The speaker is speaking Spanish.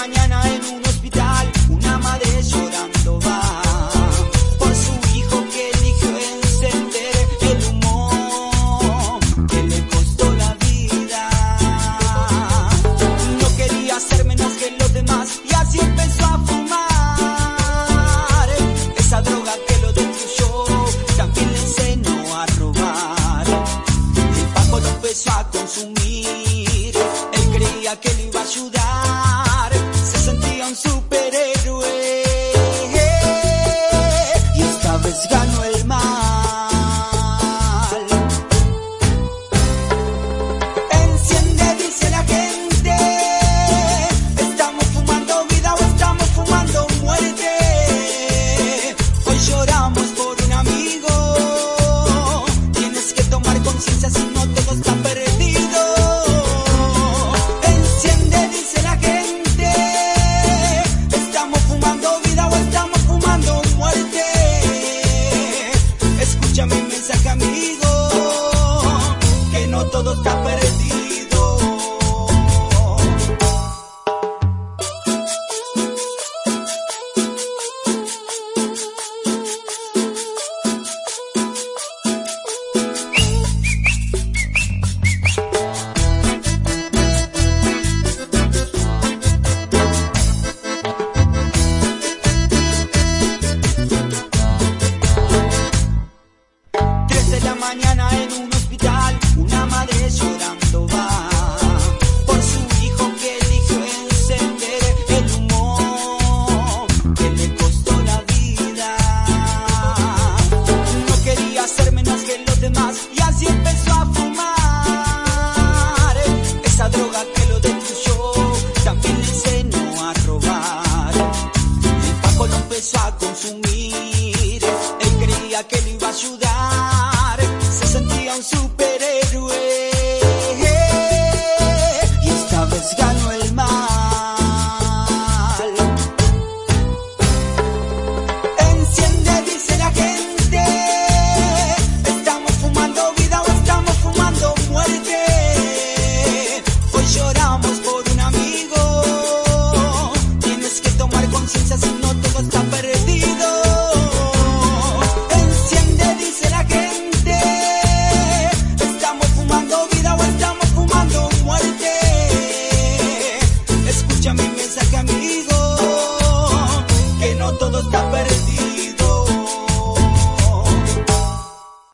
mañana en un hospital una madre llorando va por su hijo que eligió encender el humor que le costó la vida. No quería ser menos que los demás y así empezó a fumar esa droga que lo destruyó. También le enseñó a robar. El Paco lo empezó a consumir. Él creía que le iba a ayudar. camino. en un hospital una madre llorando va por su hijo que eligió encender el humor que le costó la vida. No quería ser menos que los demás y así empezó a fumar esa droga que lo destruyó. También le enseñó a robar. El Paco lo empezó a consumir. Él creía que lo iba a ayudar. Se sentía superhéroe.